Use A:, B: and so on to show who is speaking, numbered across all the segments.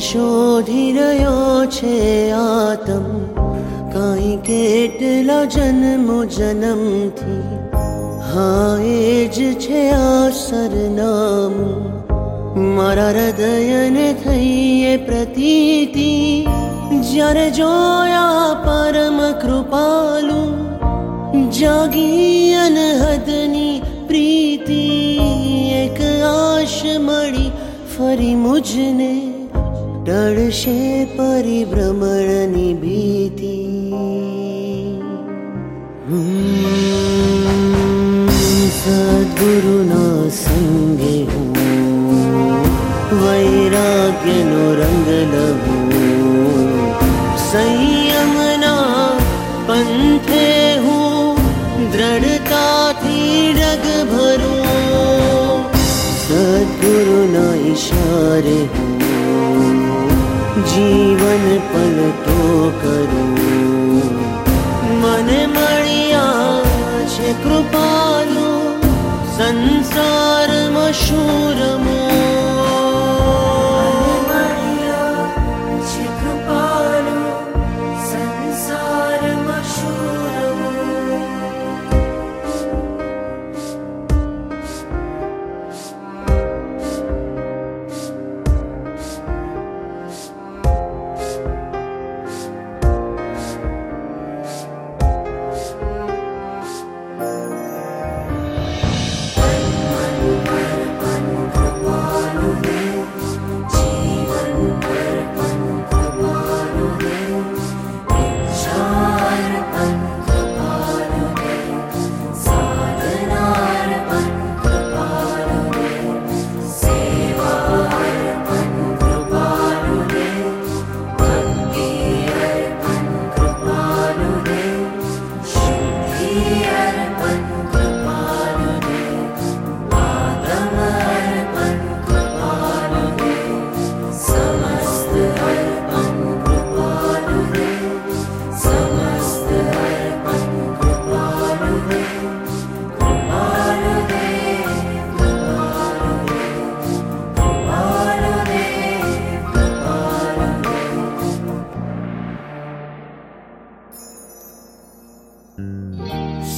A: જેને શોધી રહ્યો છે આતમ કાંઈ કેટલા જન્મો જન્મથી હા એ જ છે આ સરનામું મારા હૃદયને થઈએ પ્રતીતિ જ્યારે જોયા પરમ કૃપાલુ જાગી અનહદની પ્રીતિ એક આશ મળી ફરી મુજને दृढशे परिभ्रमणनि भीति सद्गुरु नांहे ह। वैराग्य नो रङ्गयम पन्थे हो। दृढता तिरभरो सद्गुरु न इशारे जीवन पलटो करो। मन मि आश कृसार मशूर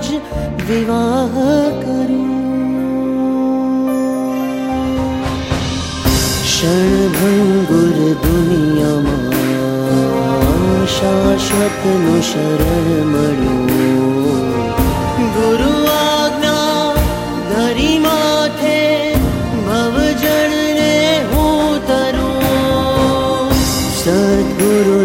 A: आज विवाह करूं। क्षणभङ्गुर दुनियामा शाश्वत नु शरण मणो गुरु आज्ञा धरि माथे भव ङ्गा नरि मा सद्गुरु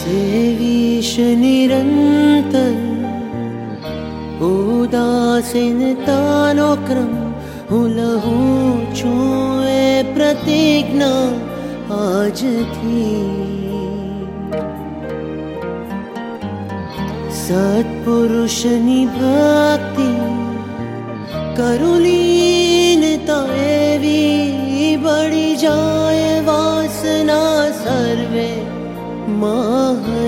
A: सेवीश निरन्तर। निरन्त उदासीनतानोक्रु लु प्रतिज्ञा आजि सत्पुरुष नि भक्ति एवी बड़ी जाय वासना सर्वे मा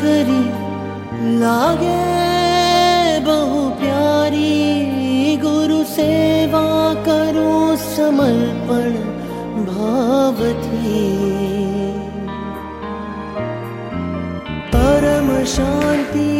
A: करि बहु प्यारी। गुरु सेवा करो समर्पण भावती परम शान्ति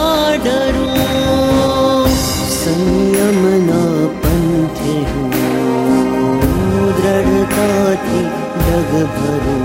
A: de varão.